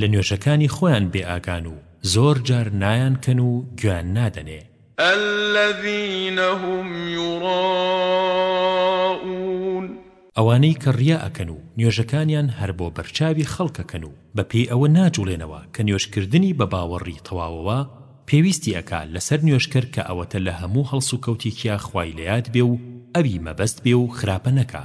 لە نوێژەکانی خۆیان بێ ئاگان و زۆر جار نایان کەن و گوێان نادەنێ. الذین هم یراءون. ئەوانەی کە ریا ئەکەن و نوێژەکانیان هەر بۆ بەرچاوی خەڵک ئەکەن و بە پێی ئەوە ناجوڵێنەوە کە نوێژ کردنی بە باوەڕی تەواوەوە پێویستی ئەکا لە سەر نوێژکەر کە ئەوەتە لە هەموو هەڵسوکەوتیکیا خوای لە یاد بێ و ئەوی مەبەست بێ و خراپە نەکا